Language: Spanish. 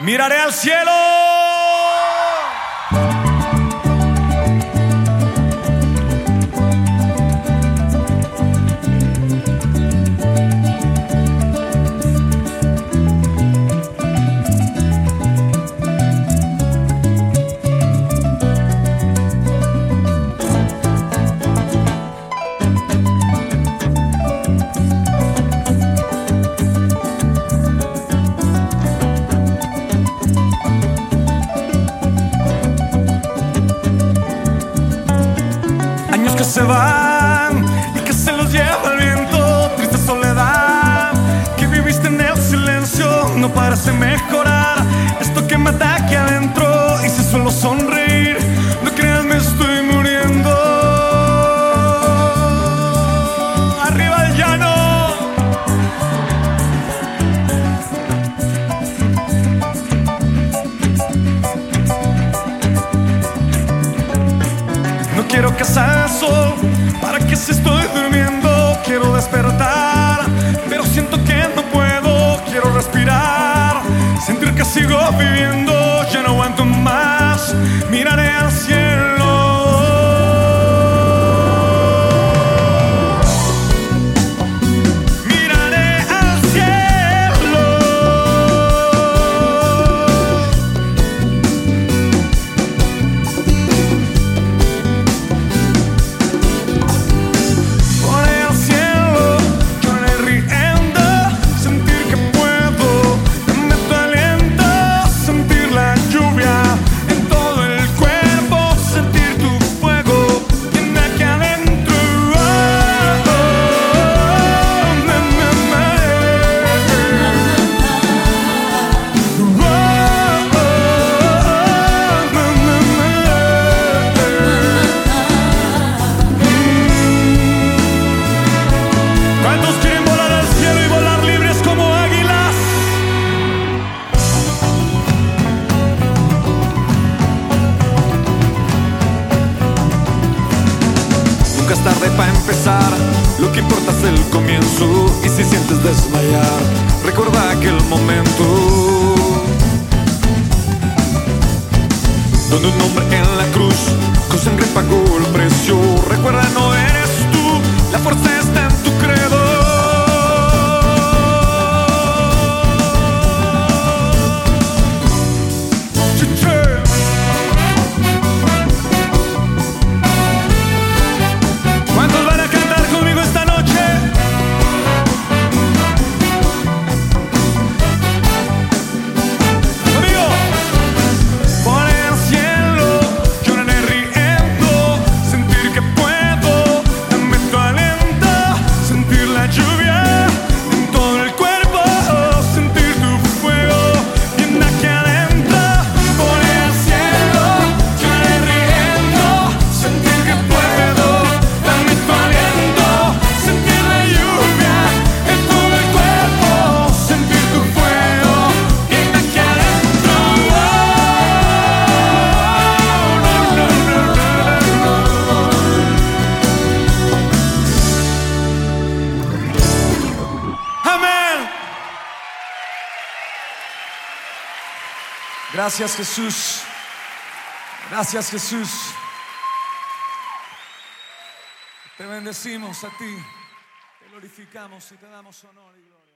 Miraré al cielo. Que se van y que se los lleva el viento. Triste soledad que viviste en el silencio. No parece mejorar que para que si estoy durmiendo quiero despertar, pero siento que no puedo, quiero respirar, sentir que sigo viviendo, ya no aguanto más, lo que importa es el comienzo. Y si sientes desmayar, recuerda aquel momento. Donde un hombre en la cruz con sangre pagó el precio. Recuerda, no eres tú, la fuerza está en tu Gracias Jesús. Gracias Jesús. Te bendecimos a ti. Te glorificamos y te damos honor y gloria.